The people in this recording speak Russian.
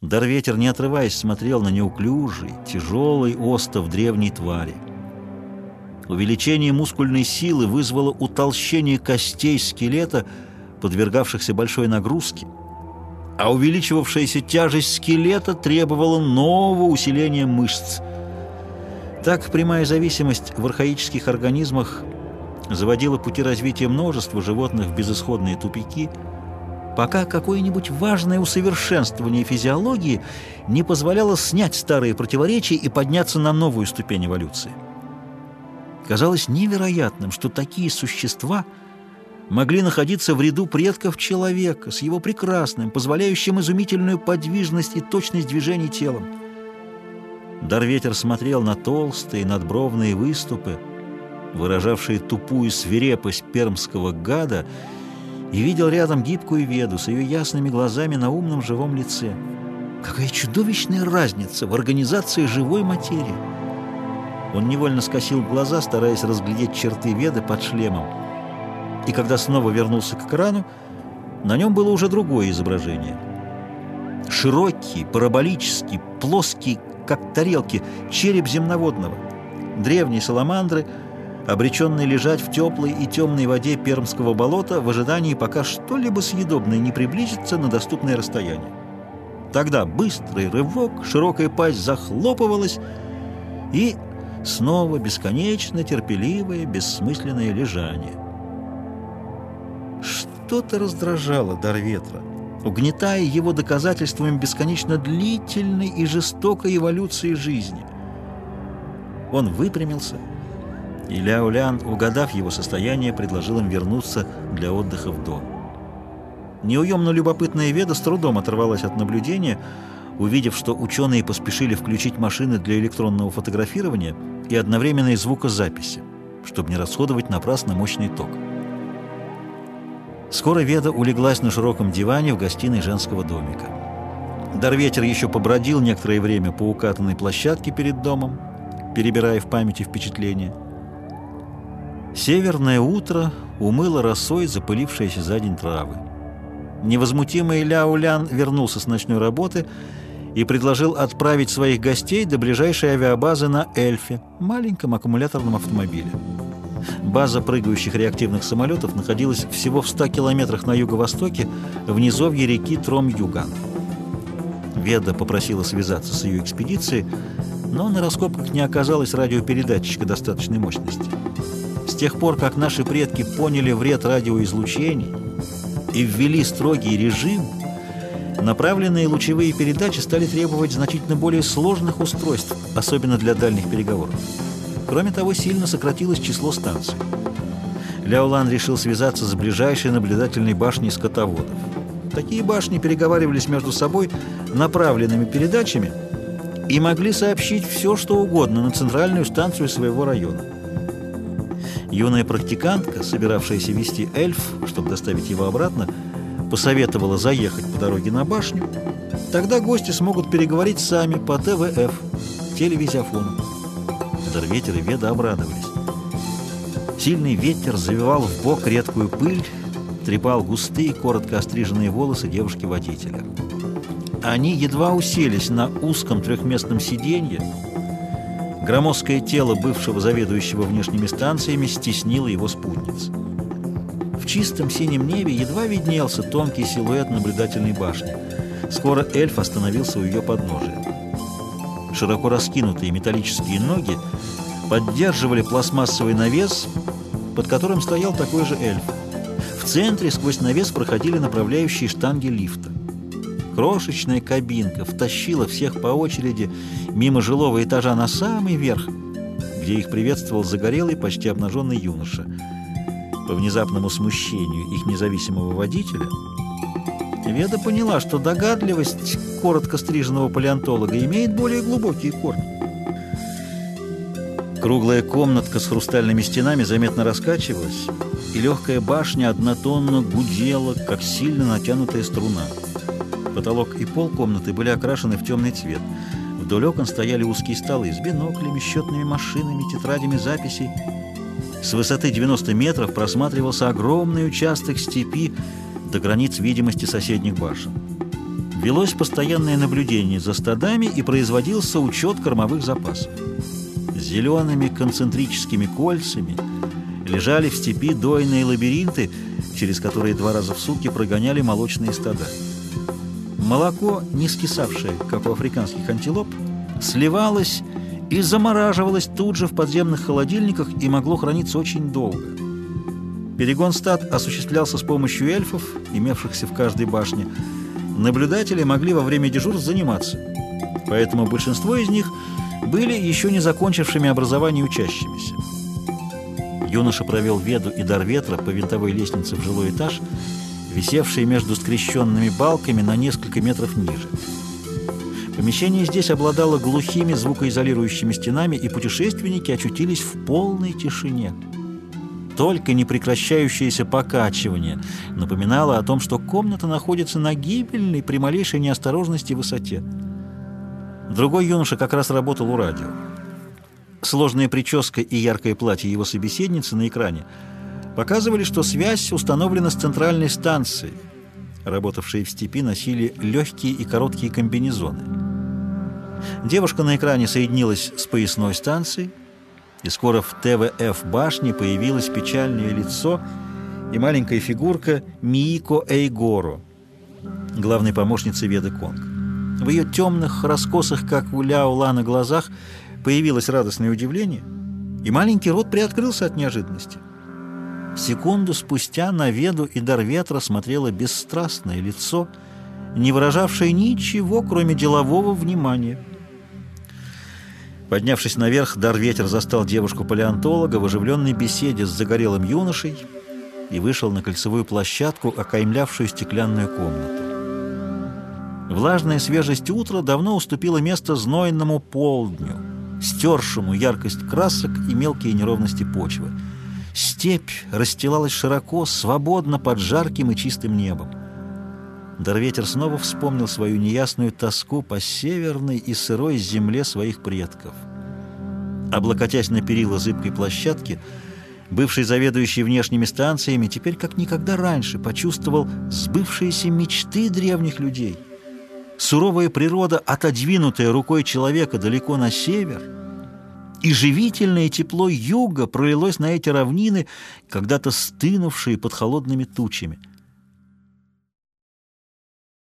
Дарветер, не отрываясь, смотрел на неуклюжий, тяжелый остов древней твари. Увеличение мускульной силы вызвало утолщение костей скелета, подвергавшихся большой нагрузке, а увеличивавшаяся тяжесть скелета требовала нового усиления мышц. Так прямая зависимость в архаических организмах заводила пути развития множества животных в безысходные тупики – пока какое-нибудь важное усовершенствование физиологии не позволяло снять старые противоречия и подняться на новую ступень эволюции. Казалось невероятным, что такие существа могли находиться в ряду предков человека с его прекрасным, позволяющим изумительную подвижность и точность движений телом. Дарветер смотрел на толстые надбровные выступы, выражавшие тупую свирепость пермского гада, и видел рядом гибкую веду с ее ясными глазами на умном живом лице. Какая чудовищная разница в организации живой материи! Он невольно скосил глаза, стараясь разглядеть черты веды под шлемом. И когда снова вернулся к экрану, на нем было уже другое изображение. Широкий, параболический, плоский, как тарелки, череп земноводного. Древние саламандры — обреченный лежать в теплой и темной воде Пермского болота в ожидании, пока что-либо съедобное не приблизится на доступное расстояние. Тогда быстрый рывок, широкая пасть захлопывалась, и снова бесконечно терпеливое, бессмысленное лежание. Что-то раздражало дар ветра, угнетая его доказательствами бесконечно длительной и жестокой эволюции жизни. Он выпрямился и Ляулян, угадав его состояние, предложил им вернуться для отдыха в дом. Неуемно любопытная Веда с трудом оторвалась от наблюдения, увидев, что ученые поспешили включить машины для электронного фотографирования и одновременной звукозаписи, чтобы не расходовать напрасно мощный ток. Скоро Веда улеглась на широком диване в гостиной женского домика. Дарветер еще побродил некоторое время по укатанной площадке перед домом, перебирая в памяти впечатления – Северное утро умыло росой запылившиеся за день травы. Невозмутимый Ляулян вернулся с ночной работы и предложил отправить своих гостей до ближайшей авиабазы на Эльфе, маленьком аккумуляторном автомобиле. База прыгающих реактивных самолетов находилась всего в 100 километрах на юго-востоке, в низовье реки Тром-Юган. Веда попросила связаться с ее экспедицией, но на раскопках не оказалось радиопередатчика достаточной мощности тех пор, как наши предки поняли вред радиоизлучений и ввели строгий режим, направленные лучевые передачи стали требовать значительно более сложных устройств, особенно для дальних переговоров. Кроме того, сильно сократилось число станций. Ляолан решил связаться с ближайшей наблюдательной башней скотоводов. Такие башни переговаривались между собой направленными передачами и могли сообщить все, что угодно на центральную станцию своего района. Юная практикантка, собиравшаяся вести эльф, чтобы доставить его обратно, посоветовала заехать по дороге на башню. Тогда гости смогут переговорить сами по ТВФ, телевизиону. Дарветер и Веда обрадовались. Сильный ветер завивал в бок редкую пыль, трепал густые, коротко остриженные волосы девушки-водителя. Они едва уселись на узком трехместном сиденье, Громоздкое тело бывшего заведующего внешними станциями стеснило его спутниц. В чистом синем небе едва виднелся тонкий силуэт наблюдательной башни. Скоро эльф остановился у ее подножия. Широко раскинутые металлические ноги поддерживали пластмассовый навес, под которым стоял такой же эльф. В центре сквозь навес проходили направляющие штанги лифта. Крошечная кабинка втащила всех по очереди мимо жилого этажа на самый верх, где их приветствовал загорелый, почти обнаженный юноша. По внезапному смущению их независимого водителя Веда поняла, что догадливость коротко стриженного палеонтолога имеет более глубокие корни. Круглая комнатка с хрустальными стенами заметно раскачивалась, и легкая башня однотонно гудела, как сильно натянутая струна. Потолок и пол комнаты были окрашены в темный цвет. Вдоль окон стояли узкие столы с биноклями, счетными машинами, тетрадями записей. С высоты 90 метров просматривался огромный участок степи до границ видимости соседних башен. велось постоянное наблюдение за стадами и производился учет кормовых запасов. Зелеными концентрическими кольцами лежали в степи дойные лабиринты, через которые два раза в сутки прогоняли молочные стада. Молоко, не скисавшее, как у африканских антилоп, сливалось и замораживалось тут же в подземных холодильниках и могло храниться очень долго. Перегон стад осуществлялся с помощью эльфов, имевшихся в каждой башне. Наблюдатели могли во время дежурств заниматься, поэтому большинство из них были еще не закончившими образование учащимися. Юноша провел Веду и дар ветра по винтовой лестнице в жилой этаж, висевший между скрещенными балками на несколько метров ниже. Помещение здесь обладало глухими звукоизолирующими стенами, и путешественники очутились в полной тишине. Только непрекращающееся покачивание напоминало о том, что комната находится на гибельной при малейшей неосторожности высоте. Другой юноша как раз работал у радио. Сложная прическа и яркое платье его собеседницы на экране показывали, что связь установлена с центральной станцией. Работавшие в степи носили легкие и короткие комбинезоны. Девушка на экране соединилась с поясной станцией, и скоро в ТВФ башне появилось печальное лицо и маленькая фигурка Миико Эйгоро, главной помощницы Веды Конг. В ее темных, раскосах, как у Ляо Лана, глазах появилось радостное удивление, и маленький рот приоткрылся от неожиданности. Секунду спустя на Веду и дар ветра смотрело бесстрастное лицо, не выражавшее ничего, кроме делового внимания. Поднявшись наверх, Дар-Ветер застал девушку-палеонтолога в оживленной беседе с загорелым юношей и вышел на кольцевую площадку, окаймлявшую стеклянную комнату. Влажная свежесть утра давно уступила место знойному полдню, стершему яркость красок и мелкие неровности почвы. Степь расстилалась широко, свободно под жарким и чистым небом. Дарветер снова вспомнил свою неясную тоску по северной и сырой земле своих предков. Облокотясь на перила зыбкой площадки, бывший заведующий внешними станциями теперь как никогда раньше почувствовал сбывшиеся мечты древних людей. Суровая природа, отодвинутая рукой человека далеко на север, и живительное тепло юга пролилось на эти равнины, когда-то стынувшие под холодными тучами –